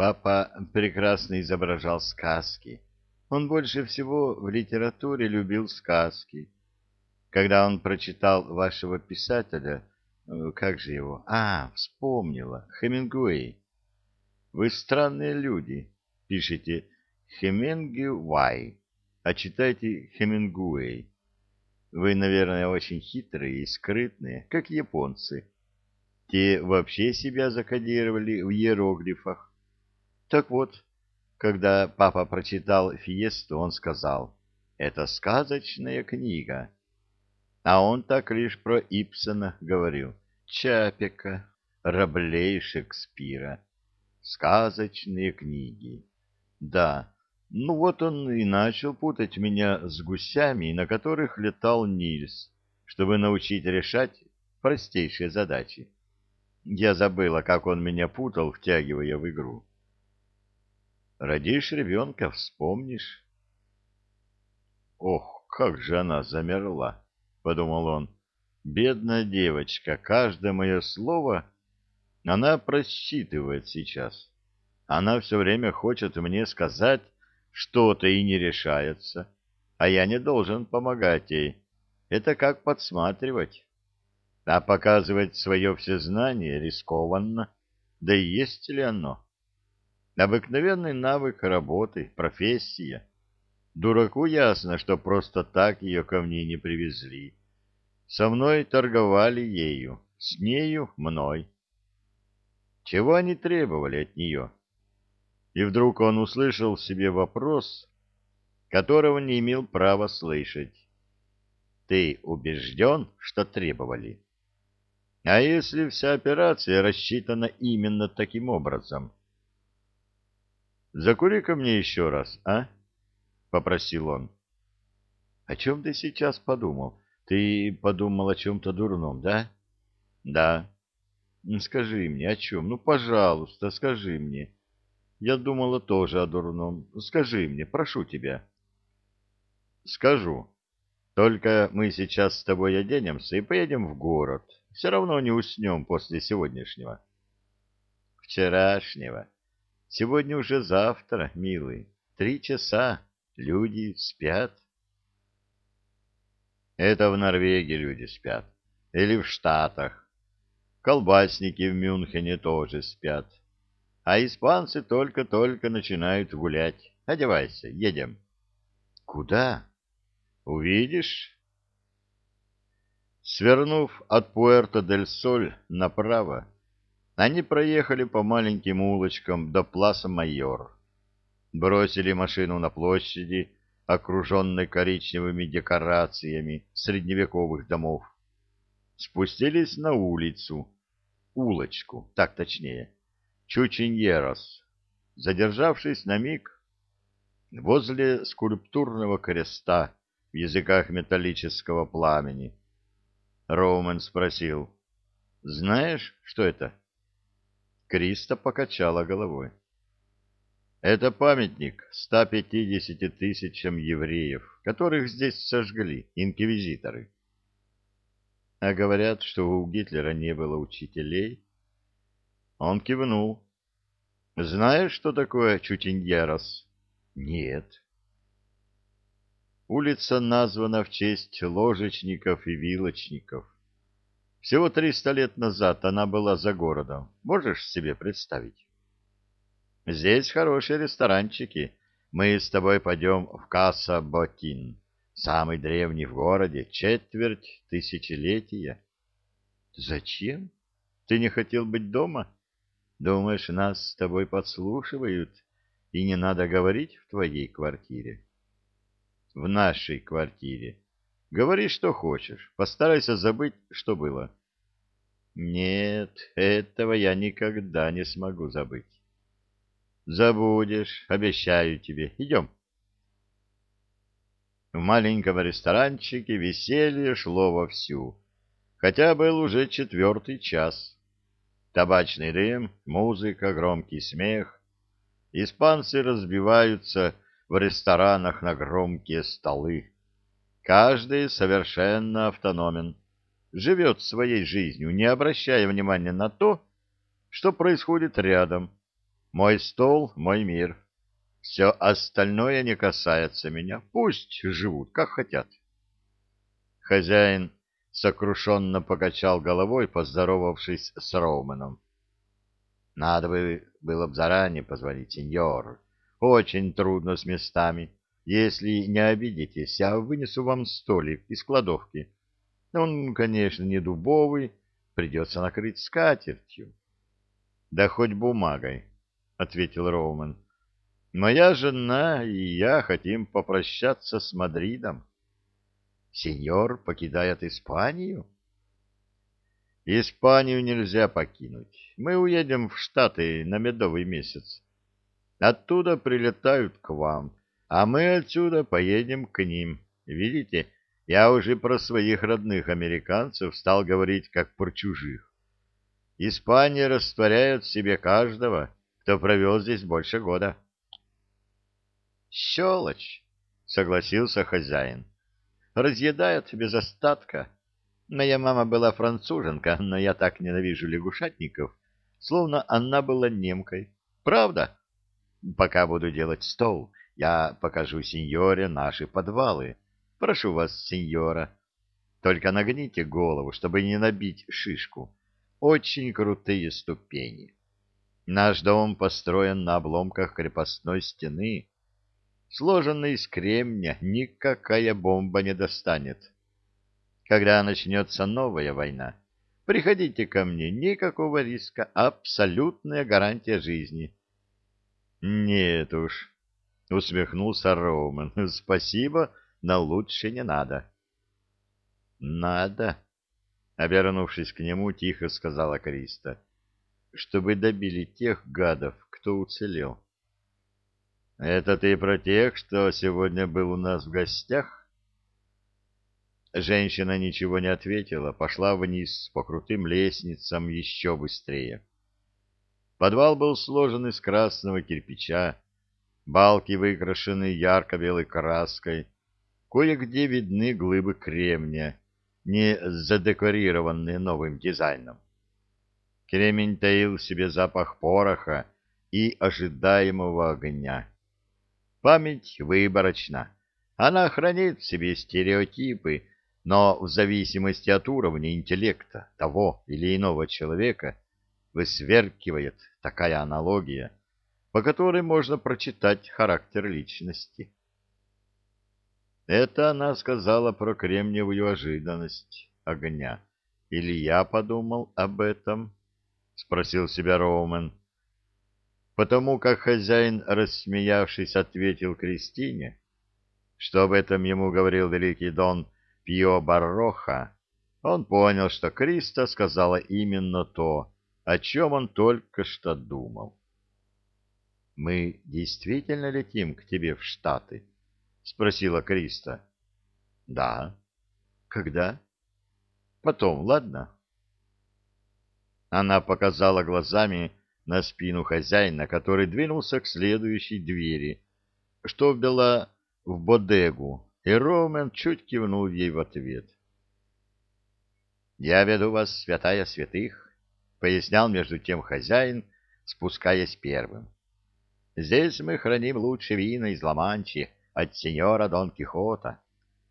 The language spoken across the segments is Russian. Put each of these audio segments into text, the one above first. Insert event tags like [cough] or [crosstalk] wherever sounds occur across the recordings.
Папа прекрасно изображал сказки. Он больше всего в литературе любил сказки. Когда он прочитал вашего писателя, э, как же его? А, вспомнила, Хемингуэй. Вы странные люди, пишете Хемингуэй, а читайте Хемингуэй. Вы, наверное, очень хитрые и скрытные, как японцы. Те вообще себя закодировали в иероглифах. Так вот, когда папа прочитал «Фиесту», он сказал, «Это сказочная книга». А он так лишь про Ипсона говорил, Чапика, Раблей Шекспира. Сказочные книги. Да, ну вот он и начал путать меня с гусями, на которых летал Нильс, чтобы научить решать простейшие задачи. Я забыла, как он меня путал, втягивая в игру. Родишь ребенка, вспомнишь. Ох, как же она замерла, — подумал он. Бедная девочка, каждое мое слово она просчитывает сейчас. Она все время хочет мне сказать, что-то и не решается, а я не должен помогать ей. Это как подсматривать. А показывать свое всезнание рискованно. Да и есть ли оно? Обыкновенный навык работы, профессия. Дураку ясно, что просто так ее ко мне не привезли. Со мной торговали ею, с нею мной. Чего они требовали от нее? и вдруг он услышал в себе вопрос, которого не имел права слышать. «Ты убежден, что требовали?» «А если вся операция рассчитана именно таким образом?» «Закури-ка мне еще раз, а?» — попросил он. «О чем ты сейчас подумал? Ты подумал о чем-то дурном, да?» «Да». «Скажи мне, о чем? Ну, пожалуйста, скажи мне». Я думала тоже о дурном. Скажи мне, прошу тебя. Скажу. Только мы сейчас с тобой оденемся и поедем в город. Все равно не уснем после сегодняшнего. Вчерашнего. Сегодня уже завтра, милый. Три часа. Люди спят. Это в Норвегии люди спят. Или в Штатах. Колбасники в Мюнхене тоже спят а испанцы только-только начинают гулять. Одевайся, едем. Куда? Увидишь. Свернув от Пуэрто-дель-Соль направо, они проехали по маленьким улочкам до Пласа-Майор. Бросили машину на площади, окруженной коричневыми декорациями средневековых домов. Спустились на улицу, улочку, так точнее Чучиньерос, задержавшись на миг возле скульптурного креста в языках металлического пламени. Роумен спросил, «Знаешь, что это?» Криста покачала головой. «Это памятник 150 тысячам евреев, которых здесь сожгли инквизиторы». А говорят, что у Гитлера не было учителей. Он кивнул. «Знаешь, что такое Чутиньерос?» «Нет». Улица названа в честь ложечников и вилочников. Всего триста лет назад она была за городом. Можешь себе представить? Здесь хорошие ресторанчики. Мы с тобой пойдем в Касса Ботин, самый древний в городе, четверть тысячелетия. Зачем? Ты не хотел быть дома? — Думаешь, нас с тобой подслушивают, и не надо говорить в твоей квартире? В нашей квартире. Говори, что хочешь. Постарайся забыть, что было. Нет, этого я никогда не смогу забыть. Забудешь, обещаю тебе. Идем. В маленьком ресторанчике веселье шло вовсю, хотя был уже четвертый час. Табачный дым, музыка, громкий смех. Испанцы разбиваются в ресторанах на громкие столы. Каждый совершенно автономен, живет своей жизнью, не обращая внимания на то, что происходит рядом, Мой стол — мой мир. Все остальное не касается меня. Пусть живут, как хотят. Хозяин сокрушенно покачал головой, поздоровавшись с Роуменом. — Надо бы было б заранее позвонить, сеньор. Очень трудно с местами. Если не обидитесь, я вынесу вам столик из кладовки. Он, конечно, не дубовый, придется накрыть скатертью. — Да хоть бумагой, — ответил Роуман. — Моя жена и я хотим попрощаться с Мадридом. — Сеньор покидает Испанию? — Испанию нельзя покинуть. Мы уедем в Штаты на медовый месяц. Оттуда прилетают к вам, а мы отсюда поедем к ним. Видите, — я уже про своих родных американцев стал говорить как про чужих. Испания растворяет в себе каждого, кто провел здесь больше года. «Щелочь!» — согласился хозяин. «Разъедает без остатка. Моя мама была француженка, но я так ненавижу лягушатников, словно она была немкой. Правда? Пока буду делать стол, я покажу сеньоре наши подвалы». Прошу вас, сеньора, только нагните голову, чтобы не набить шишку. Очень крутые ступени. Наш дом построен на обломках крепостной стены. Сложенный из кремня никакая бомба не достанет. Когда начнется новая война, приходите ко мне, никакого риска, абсолютная гарантия жизни. — Нет уж, — усмехнулся Роуман, [laughs] — спасибо, но лучше не надо. — Надо, — обернувшись к нему, тихо сказала Криста, — чтобы добили тех гадов, кто уцелел. — Это ты про тех, что сегодня был у нас в гостях? Женщина ничего не ответила, пошла вниз по крутым лестницам еще быстрее. Подвал был сложен из красного кирпича, балки выкрашены ярко-белой краской, Кое-где видны глыбы кремния, не задекорированные новым дизайном. Кремень таил в себе запах пороха и ожидаемого огня. Память выборочна. Она хранит в себе стереотипы, но в зависимости от уровня интеллекта того или иного человека высверкивает такая аналогия, по которой можно прочитать характер личности. Это она сказала про кремниевую ожиданность огня. Или я подумал об этом? — спросил себя Роумен. Потому как хозяин, рассмеявшись, ответил Кристине, что об этом ему говорил великий дон Пио Барроха, он понял, что Криста сказала именно то, о чем он только что думал. «Мы действительно летим к тебе в Штаты?» — спросила Криста. — Да. — Когда? — Потом, ладно? Она показала глазами на спину хозяина, который двинулся к следующей двери, что ввела в бодегу, и Ромен чуть кивнул ей в ответ. — Я веду вас, святая святых, — пояснял между тем хозяин, спускаясь первым. — Здесь мы храним лучшие вина из Ла-Манчи, — от сеньора Дон Кихота.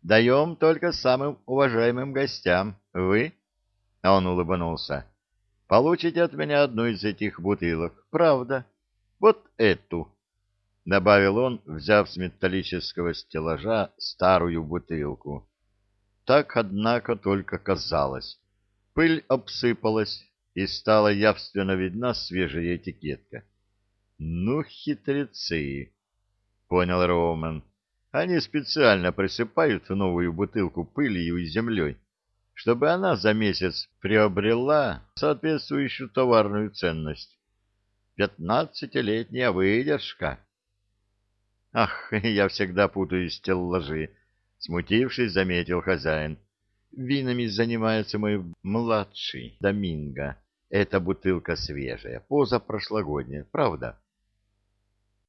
Даем только самым уважаемым гостям. Вы, — он улыбнулся, — получите от меня одну из этих бутылок. Правда. Вот эту, — добавил он, взяв с металлического стеллажа старую бутылку. Так, однако, только казалось. Пыль обсыпалась, и стала явственно видна свежая этикетка. — Ну, хитрецы! — понял Роман. Они специально присыпают новую бутылку пылью и землей, чтобы она за месяц приобрела соответствующую товарную ценность. Пятнадцатилетняя выдержка. Ах, я всегда путаю стеллажи, смутившись, заметил хозяин. Винами занимается мой младший Доминго. Эта бутылка свежая, позапрошлогодняя, правда?